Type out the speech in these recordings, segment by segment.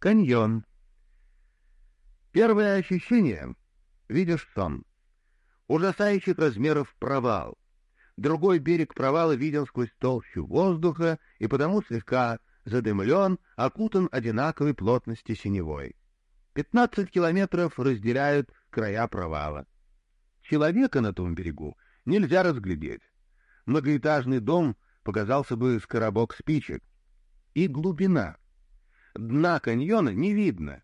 Каньон. Первое ощущение — видишь сон. Ужасающих размеров провал. Другой берег провала виден сквозь толщу воздуха и потому слегка задымлен, окутан одинаковой плотности синевой. Пятнадцать километров разделяют края провала. Человека на том берегу нельзя разглядеть. Многоэтажный дом показался бы с коробок спичек. И глубина — Дна каньона не видно.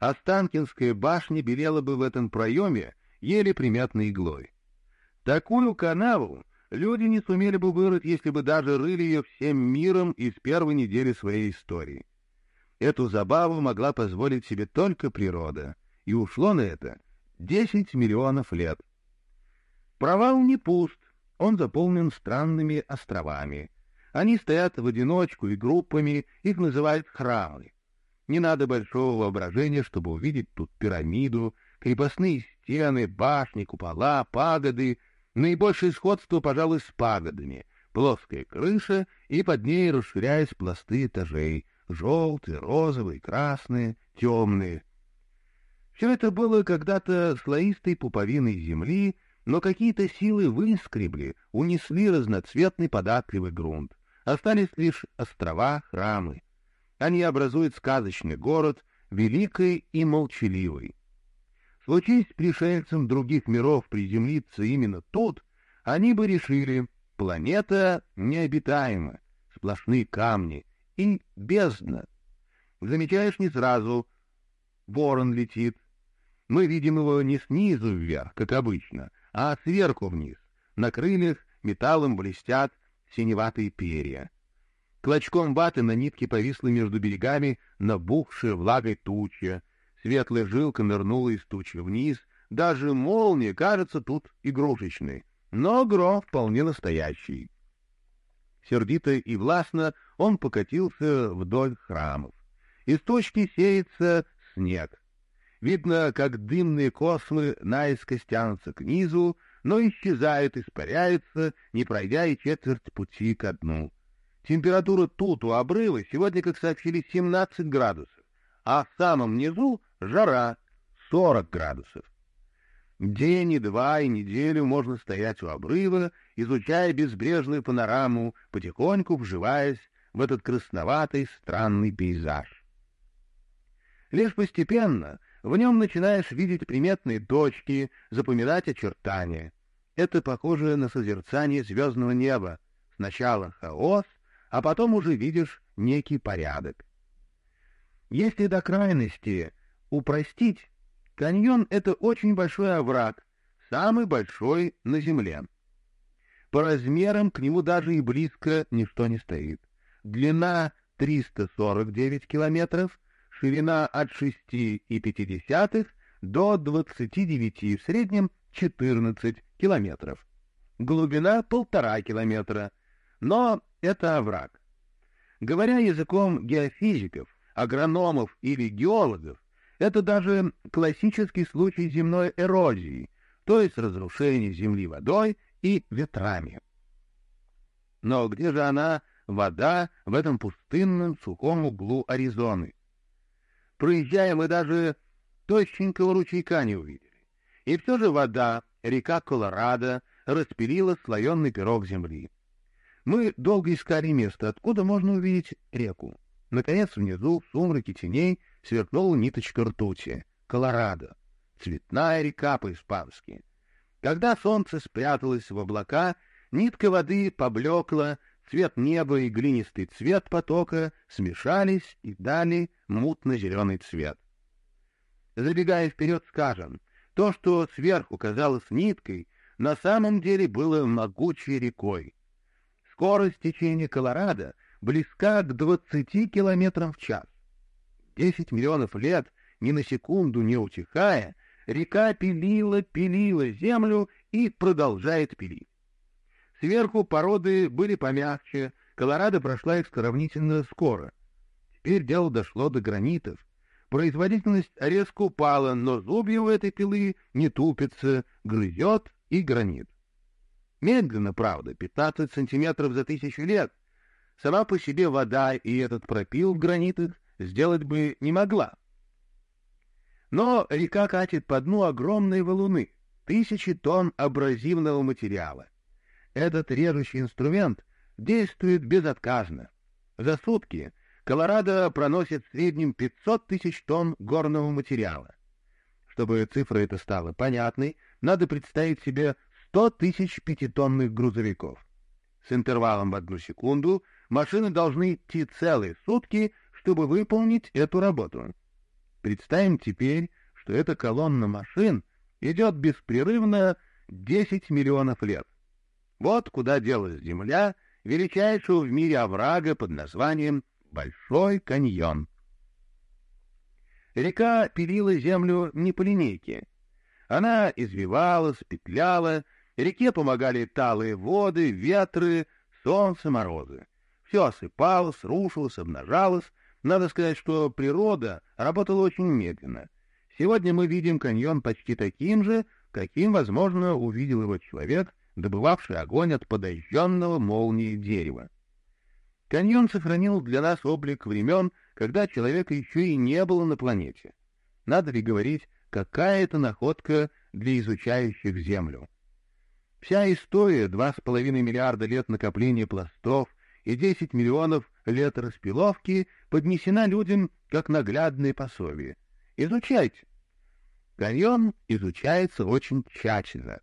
Останкинская башня белела бы в этом проеме еле приметной иглой. Такую канаву люди не сумели бы вырыть, если бы даже рыли ее всем миром из первой недели своей истории. Эту забаву могла позволить себе только природа, и ушло на это десять миллионов лет. Провал не пуст, он заполнен странными островами — они стоят в одиночку и группами, их называют храмы. Не надо большого воображения, чтобы увидеть тут пирамиду, крепостные стены, башни, купола, пагоды. Наибольшее сходство, пожалуй, с пагодами. Плоская крыша и под ней, расширяясь, пласты этажей. Желтые, розовые, красные, темные. Все это было когда-то слоистой пуповиной земли, но какие-то силы выскребли, унесли разноцветный податливый грунт. Остались лишь острова, храмы. Они образуют сказочный город, великий и молчаливый. Случись пришельцам других миров приземлиться именно тут, они бы решили, планета необитаема, сплошные камни и бездна. Замечаешь не сразу, ворон летит. Мы видим его не снизу вверх, как обычно, а сверху вниз. На крыльях металлом блестят синеватые перья. Клочком ваты на нитке повисла между берегами набухшая влагой туча. Светлая жилка нырнула из тучи вниз. Даже молния кажется тут игрушечной, но гром вполне настоящий. Сердито и властно он покатился вдоль храмов. Из точки сеется снег. Видно, как дымные космы наискось тянутся к низу, но исчезают, испаряются, не пройдя и четверть пути ко дну. Температура тут у обрыва сегодня, как сообщили, 17 градусов, а в самом низу жара 40 градусов. День и два и неделю можно стоять у обрыва, изучая безбрежную панораму, потихоньку вживаясь в этот красноватый странный пейзаж. Лишь постепенно в нем начинаешь видеть приметные точки, запоминать очертания. Это похоже на созерцание звездного неба. Сначала хаос, а потом уже видишь некий порядок. Если до крайности упростить, каньон — это очень большой овраг, самый большой на Земле. По размерам к нему даже и близко ничто не стоит. Длина 349 километров, ширина от 6,5 до 29, в среднем 14 километров. Глубина полтора километра, но это овраг. Говоря языком геофизиков, агрономов или геологов, это даже классический случай земной эрозии, то есть разрушения земли водой и ветрами. Но где же она, вода, в этом пустынном сухом углу Аризоны? Проезжая, мы даже тощенького ручейка не увидели. И все же вода, река Колорадо, распилила слоенный пирог земли. Мы долго искали место, откуда можно увидеть реку. Наконец, внизу, в сумраке теней, сверкнула ниточка ртути. Колорадо. Цветная река по-испански. Когда солнце спряталось в облака, нитка воды поблекла, цвет неба и глинистый цвет потока смешались и дали мутно-зеленый цвет. Забегая вперед, скажем, то, что сверху казалось ниткой, на самом деле было могучей рекой. Скорость течения Колорадо близка к 20 километрам в час. Десять миллионов лет, ни на секунду не утихая, река пилила, пилила землю и продолжает пилить. Сверху породы были помягче, Колорадо прошла их сравнительно скоро. Теперь дело дошло до гранитов. Производительность резко упала, но зубья у этой пилы не тупятся, грызет и гранит. Медленно, правда, 15 сантиметров за тысячу лет. Сама по себе вода и этот пропил в гранитах сделать бы не могла. Но река катит по дну огромные валуны, тысячи тонн абразивного материала. Этот режущий инструмент действует безотказно. За сутки Колорадо проносит в среднем 500 тысяч тонн горного материала. Чтобы цифра эта стала понятной, надо представить себе 100 тысяч пятитонных грузовиков. С интервалом в одну секунду машины должны идти целые сутки, чтобы выполнить эту работу. Представим теперь, что эта колонна машин идет беспрерывно 10 миллионов лет. Вот куда делась Земля, величайшего в мире оврага под названием Большой каньон. Река пилила землю не по линейке. Она извивалась, петляла, реке помогали талые воды, ветры, солнце, морозы. Все осыпалось, рушилось, обнажалось. Надо сказать, что природа работала очень медленно. Сегодня мы видим каньон почти таким же, каким, возможно, увидел его человек, добывавший огонь от подожженного молнией дерева. Каньон сохранил для нас облик времен, когда человека еще и не было на планете. Надо ли говорить, какая это находка для изучающих Землю? Вся история — два с половиной миллиарда лет накопления пластов и десять миллионов лет распиловки поднесена людям как наглядное пособие. Изучайте. Каньон изучается очень тщательно.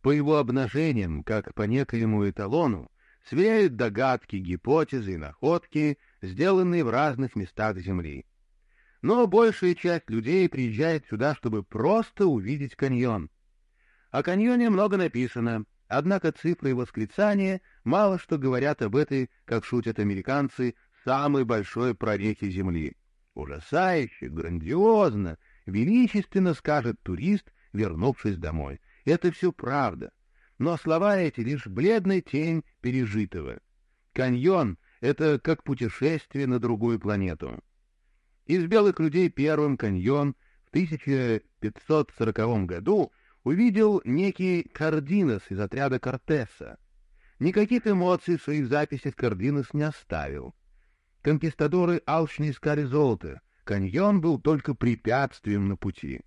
По его обнажениям, как по некоему эталону, сверяют догадки, гипотезы и находки, сделанные в разных местах Земли. Но большая часть людей приезжает сюда, чтобы просто увидеть каньон. О каньоне много написано, однако цифры и восклицания мало что говорят об этой, как шутят американцы, самой большой прорехе Земли. Ужасающе, грандиозно, величественно скажет турист, вернувшись домой. Это все правда но слова эти — лишь бледная тень пережитого. Каньон — это как путешествие на другую планету. Из белых людей первым каньон в 1540 году увидел некий Кардинос из отряда Кортеса. Никаких эмоций в своих записях Кардинос не оставил. Конкистадоры алчно искали золото, каньон был только препятствием на пути.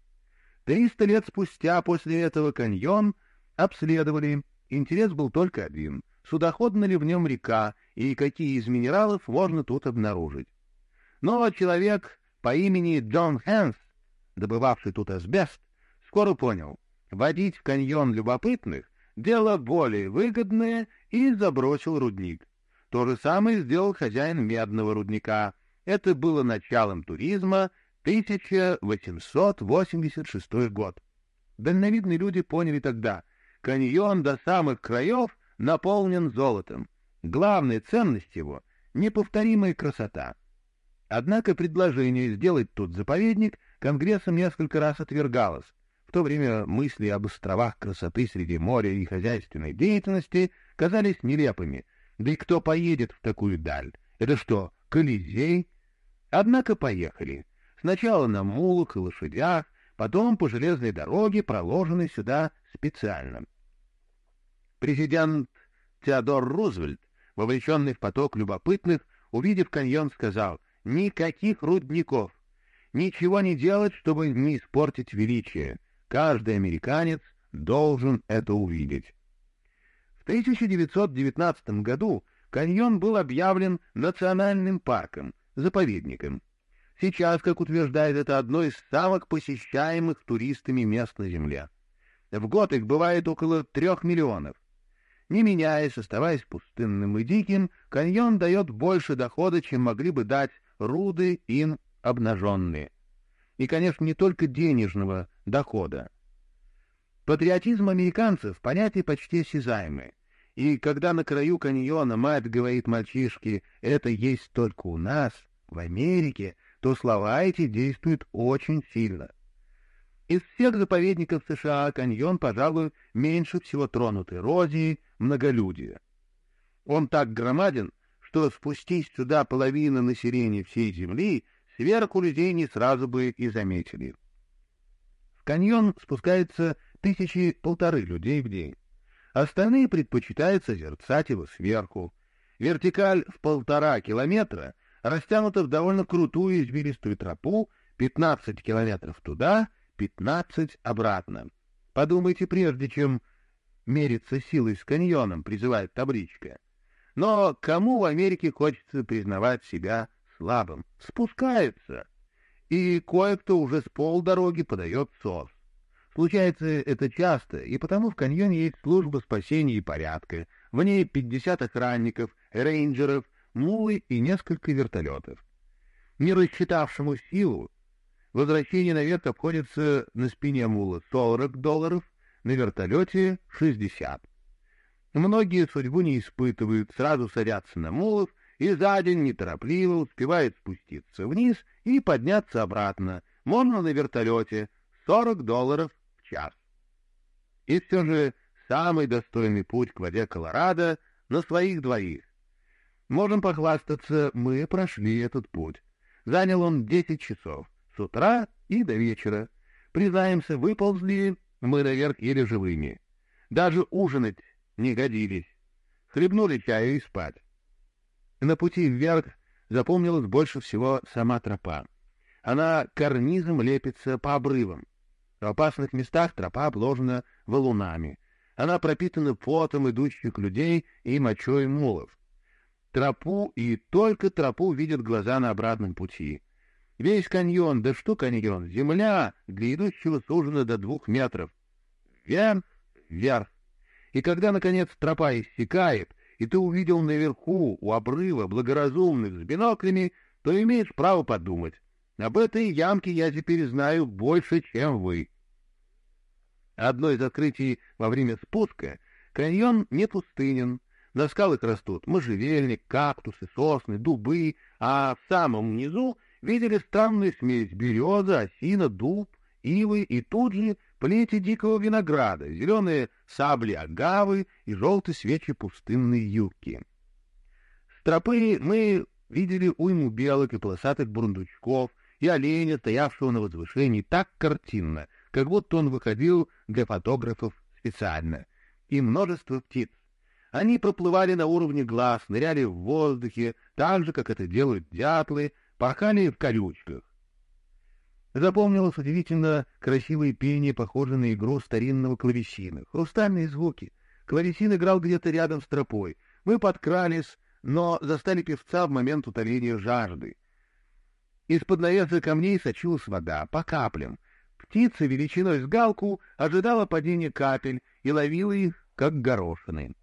Триста лет спустя после этого каньон — Обследовали. Интерес был только один. Судоходна ли в нем река и какие из минералов можно тут обнаружить. Но человек по имени Джон Хэнс, добывавший тут асбест, скоро понял, водить в каньон любопытных — дело более выгодное и забросил рудник. То же самое сделал хозяин медного рудника. Это было началом туризма 1886 год. Дальновидные люди поняли тогда — Каньон до самых краев наполнен золотом. Главная ценность его — неповторимая красота. Однако предложение сделать тут заповедник Конгрессом несколько раз отвергалось. В то время мысли об островах красоты среди моря и хозяйственной деятельности казались нелепыми. Да и кто поедет в такую даль? Это что, Колизей? Однако поехали. Сначала на мулах и лошадях, потом по железной дороге, проложенной сюда специально. Президент Теодор Рузвельт, вовлеченный в поток любопытных, увидев каньон, сказал «Никаких рудников! Ничего не делать, чтобы не испортить величие. Каждый американец должен это увидеть». В 1919 году каньон был объявлен национальным парком, заповедником. Сейчас, как утверждает, это одно из самых посещаемых туристами мест на Земле. В год их бывает около трех миллионов. Не меняясь, оставаясь пустынным и диким, каньон дает больше дохода, чем могли бы дать руды ин обнаженные. И, конечно, не только денежного дохода. Патриотизм американцев — понятие почти осязаемое. И когда на краю каньона мать говорит мальчишке «это есть только у нас, в Америке», то слова эти действуют очень сильно. Из всех заповедников США каньон, пожалуй, меньше всего тронут эрозией, многолюдия. Он так громаден, что спустись сюда половина населения всей Земли, сверху людей не сразу бы и заметили. В каньон спускается тысячи полторы людей в день. Остальные предпочитают созерцать его сверху. Вертикаль в полтора километра растянута в довольно крутую извилистую тропу, 15 километров туда, 15 обратно. Подумайте, прежде чем мериться силой с каньоном, призывает табличка. Но кому в Америке хочется признавать себя слабым? Спускаются. И кое-кто уже с полдороги подает сос. Случается это часто, и потому в каньоне есть служба спасения и порядка. В ней 50 охранников, рейнджеров, мулы и несколько вертолетов. Не рассчитавшему силу, возвращение наверх обходится на спине мула 40 долларов, на вертолете 60. Многие судьбу не испытывают, сразу садятся на мулов и за день неторопливо успевают спуститься вниз и подняться обратно. Можно на вертолете 40 долларов час. И все же самый достойный путь к воде Колорадо на своих двоих. Можем похвастаться, мы прошли этот путь. Занял он десять часов, с утра и до вечера. Признаемся, выползли мы наверх еле живыми. Даже ужинать не годились. Хлебнули чаю и спать. На пути вверх запомнилась больше всего сама тропа. Она карнизом лепится по обрывам. В опасных местах тропа обложена валунами. Она пропитана потом идущих людей и мочой мулов. Тропу и только тропу видят глаза на обратном пути. Весь каньон, да что каньон, земля для идущего сужена до двух метров. Вверх, вверх. И когда, наконец, тропа иссякает, и ты увидел наверху, у обрыва, благоразумных с биноклями, то имеешь право подумать. Об этой ямке я теперь знаю больше, чем вы. Одно из открытий во время спуска — каньон не пустынен. На скалах растут можжевельник, кактусы, сосны, дубы, а в самом низу видели странную смесь береза, осина, дуб, ивы и тут же плети дикого винограда, зеленые сабли агавы и желтые свечи пустынной юбки. С тропы мы видели уйму белок и полосатых бурундучков, и оленя, стоявшего на возвышении, так картинно, как будто он выходил для фотографов специально, и множество птиц. Они проплывали на уровне глаз, ныряли в воздухе, так же, как это делают дятлы, порхали в колючках. Запомнилось удивительно красивое пение, похожее на игру старинного клавесина. Хрустальные звуки. Клавесин играл где-то рядом с тропой. Мы подкрались, но застали певца в момент утоления жажды. Из-под навеса камней сочилась вода, по каплям. Птица величиной с галку ожидала падения капель и ловила их, как горошины.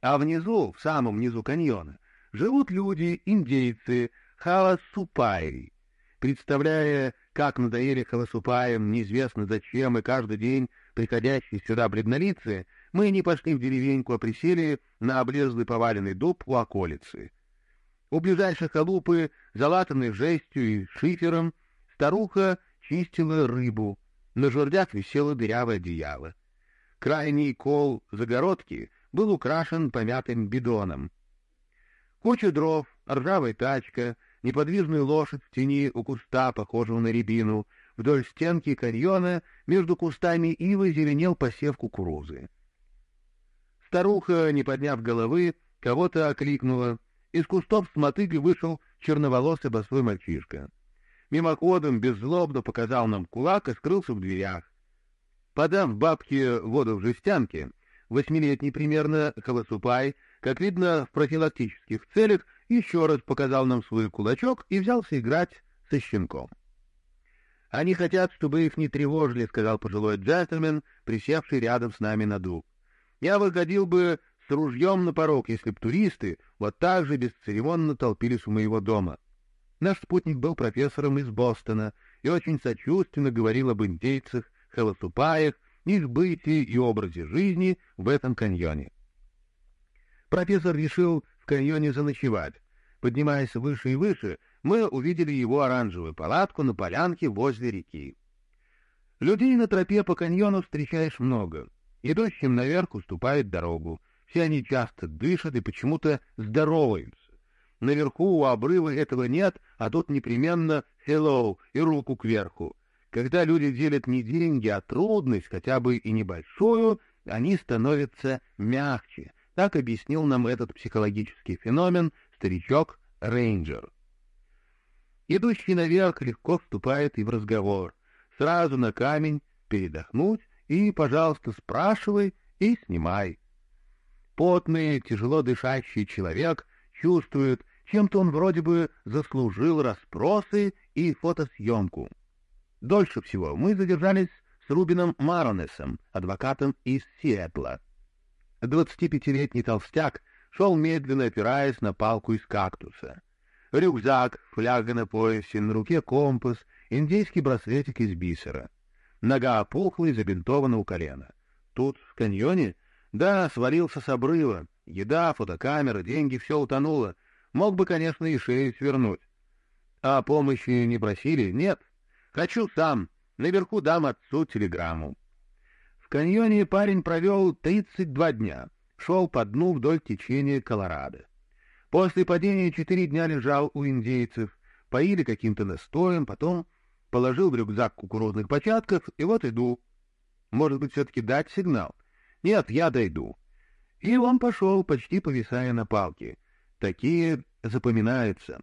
А внизу, в самом низу каньона, живут люди, индейцы, халасупаи. Представляя, как надоели халасупаем, неизвестно зачем, и каждый день приходящие сюда бледнолицы, мы не пошли в деревеньку, а присели на облезлый поваленный дуб у околицы. У ближайшей халупы, залатанной жестью и шифером, старуха чистила рыбу. На жердях висело дырявое одеяло. Крайний кол загородки был украшен помятым бидоном. Куча дров, ржавая тачка, неподвижная лошадь в тени у куста, похожего на рябину. Вдоль стенки каньона между кустами ивы зеленел посев кукурузы. Старуха, не подняв головы, кого-то окликнула — из кустов с мотыгой вышел черноволосый босой мальчишка. Мимоходом беззлобно показал нам кулак и скрылся в дверях. Подав бабке воду в жестянке, восьмилетний примерно Холосупай, как видно, в профилактических целях, еще раз показал нам свой кулачок и взялся играть со щенком. «Они хотят, чтобы их не тревожили», — сказал пожилой джентльмен, присевший рядом с нами на дуб. «Я выходил бы с ружьем на порог, если б туристы вот так же бесцеремонно толпились у моего дома. Наш спутник был профессором из Бостона и очень сочувственно говорил об индейцах, холоступаях, их бытии и образе жизни в этом каньоне. Профессор решил в каньоне заночевать. Поднимаясь выше и выше, мы увидели его оранжевую палатку на полянке возле реки. Людей на тропе по каньону встречаешь много. Идущим наверх уступают дорогу. Все они часто дышат и почему-то здороваются. Наверху у обрыва этого нет, а тут непременно «hello» и руку кверху. Когда люди делят не деньги, а трудность, хотя бы и небольшую, они становятся мягче. Так объяснил нам этот психологический феномен старичок рейнджер. Идущий наверх легко вступает и в разговор. Сразу на камень передохнуть и, пожалуйста, спрашивай и снимай. Потный, тяжело дышащий человек чувствует, чем-то он вроде бы заслужил расспросы и фотосъемку. Дольше всего мы задержались с Рубином Маронесом, адвокатом из Сиэтла. 25-летний толстяк шел медленно, опираясь на палку из кактуса. Рюкзак, фляга на поясе, на руке компас, индейский браслетик из бисера. Нога опухла и забинтована у колена. Тут, в каньоне? Да, свалился с обрыва. Еда, фотокамера, деньги — все утонуло. Мог бы, конечно, и шею свернуть. А помощи не просили? Нет. Хочу сам. Наверху дам отцу телеграмму. Каньоне парень провел 32 дня. Шел по дну вдоль течения Колорадо. После падения четыре дня лежал у индейцев. Поили каким-то настоем, потом положил в рюкзак кукурузных початков, и вот иду. Может быть, все-таки дать сигнал? Нет, я дойду. И он пошел, почти повисая на палке. Такие запоминаются.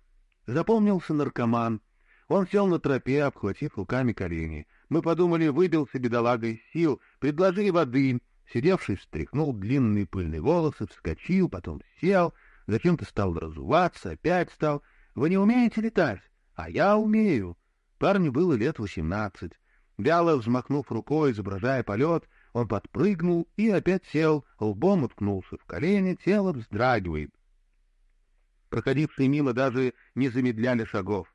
Запомнился наркоман. Он сел на тропе, обхватив руками колени. Мы подумали, выбился бедолага из сил, предложили воды. Сидевший встряхнул длинные пыльные волосы, вскочил, потом сел, зачем-то стал разуваться, опять стал. «Вы не умеете летать?» «А я умею». Парню было лет восемнадцать. Вяло взмахнув рукой, изображая полет, он подпрыгнул и опять сел, лбом уткнулся в колени, тело вздрагивает. Проходившие мимо даже не замедляли шагов.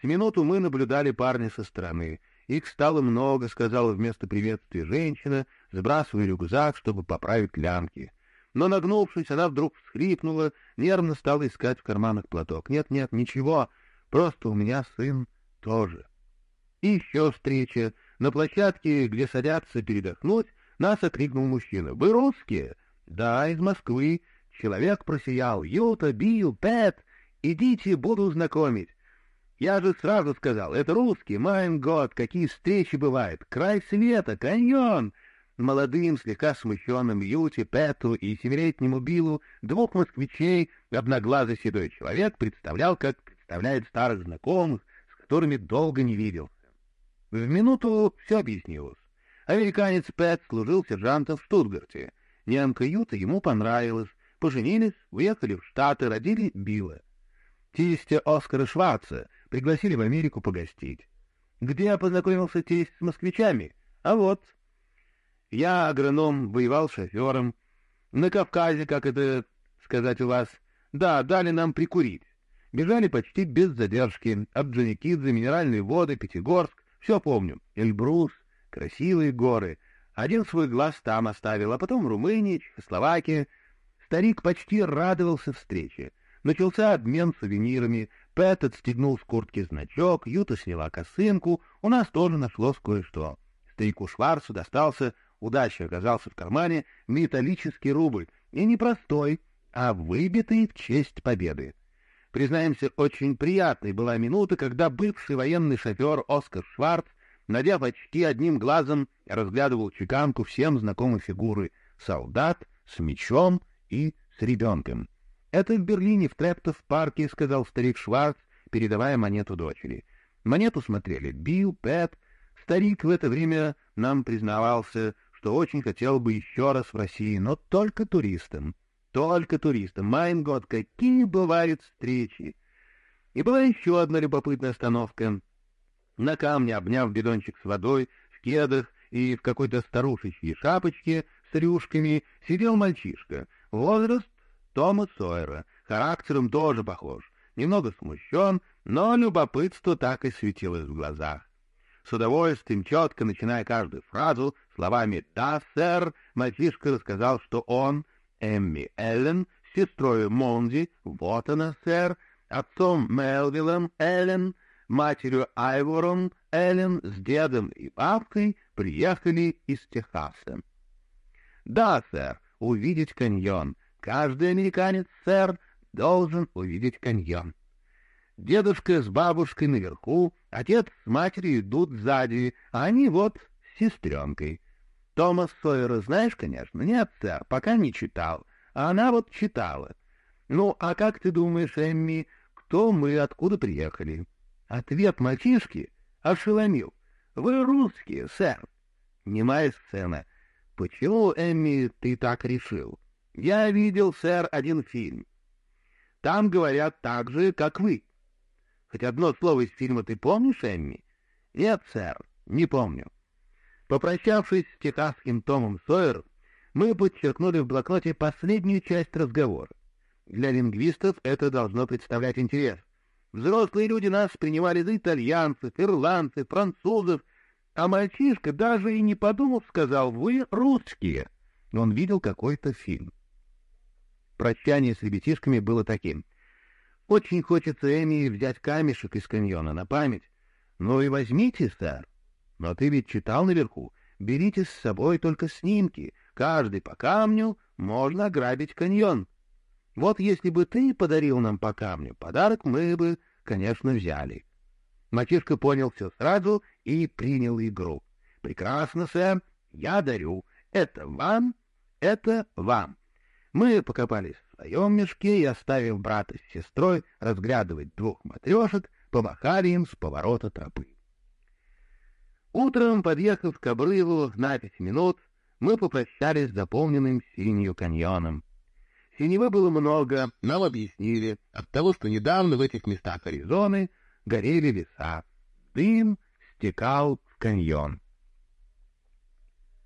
С минуту мы наблюдали парня со стороны. Их стало много, — сказала вместо приветствия женщина, сбрасывая рюкзак, чтобы поправить лямки. Но, нагнувшись, она вдруг всхлипнула, нервно стала искать в карманах платок. «Нет, нет, ничего, просто у меня сын тоже». И еще встреча. На площадке, где садятся передохнуть, нас окрикнул мужчина. «Вы русские?» «Да, из Москвы. Человек просиял. «Юта, Билл, Пэт, идите, буду знакомить». Я же сразу сказал, это русский, mein Gott, какие встречи бывают, край света, каньон. Молодым, слегка смущенным Юте, Пэту и семилетнему Биллу двух москвичей одноглазый седой человек представлял, как представляет старых знакомых, с которыми долго не виделся. В минуту все объяснилось. Американец Пэт служил сержантом в Штутгарте. Немка Юта ему понравилась, поженились, уехали в Штаты, родили Билла. Тестя Оскара Шварца пригласили в Америку погостить. Где я познакомился тесть с москвичами? А вот. Я агроном, воевал шофером. На Кавказе, как это сказать у вас, да, дали нам прикурить. Бежали почти без задержки. Абджаникидзе, минеральные воды, Пятигорск. Все помню. Эльбрус, красивые горы. Один свой глаз там оставил, а потом в Румынии, Чехословакия — Старик почти радовался встрече. Начался обмен сувенирами, Пэт отстегнул с куртки значок, Юта сняла косынку, у нас тоже нашлось кое-что. Старику Шварцу достался, удача оказался в кармане, металлический рубль, и не простой, а выбитый в честь победы. Признаемся, очень приятной была минута, когда бывший военный шофер Оскар Шварц, надев очки одним глазом, разглядывал чеканку всем знакомой фигуры — солдат с мечом и с ребенком. «Это в Берлине, в Трептов-парке», — сказал старик Шварц, передавая монету дочери. Монету смотрели Билл, Пэт. Старик в это время нам признавался, что очень хотел бы еще раз в России, но только туристом. Только туристом. Mein Gott, какие бывают встречи! И была еще одна любопытная остановка. На камне, обняв бидончик с водой, в кедах и в какой-то старушечьей шапочке с рюшками, сидел мальчишка — Возраст Тома Сойера, характером тоже похож, немного смущен, но любопытство так и светилось в глазах. С удовольствием, четко начиная каждую фразу словами «Да, сэр», мальчишка рассказал, что он, Эмми Эллен, сестрой Монди, вот она, сэр, отцом Мелвиллом Эллен, матерью Айвором Эллен с дедом и бабкой приехали из Техаса. «Да, сэр, увидеть каньон. Каждый американец, сэр, должен увидеть каньон. Дедушка с бабушкой наверху, отец с матерью идут сзади, а они вот с сестренкой. Томас Сойера знаешь, конечно? Нет, сэр, пока не читал. А она вот читала. Ну, а как ты думаешь, Эмми, кто мы, откуда приехали. Ответ мальчишки ошеломил. Вы русские, сэр. Немая сцена. Почему, Эмми, ты так решил? Я видел, сэр, один фильм. Там говорят так же, как вы. Хоть одно слово из фильма ты помнишь, Эмми? Нет, сэр, не помню. Попрощавшись с техасским Томом Сойером, мы подчеркнули в блокноте последнюю часть разговора. Для лингвистов это должно представлять интерес. Взрослые люди нас принимали за итальянцев, ирландцев, французов, а мальчишка, даже и не подумав, сказал «Вы русские». Он видел какой-то фильм. Прощание с ребятишками было таким. «Очень хочется Эми взять камешек из каньона на память. Ну и возьмите, сэр. Но ты ведь читал наверху. Берите с собой только снимки. Каждый по камню можно ограбить каньон. Вот если бы ты подарил нам по камню, подарок мы бы, конечно, взяли». Мальчишка понял все сразу и принял игру. «Прекрасно, сэр, я дарю. Это вам, это вам». Мы покопались в своем мешке и, оставив брата с сестрой разглядывать двух матрешек, помахали им с поворота тропы. Утром, подъехав к обрыву на пять минут, мы попрощались с заполненным синью каньоном. Синевы было много, нам объяснили, от того, что недавно в этих местах Аризоны горели леса. Дым стекал в каньон.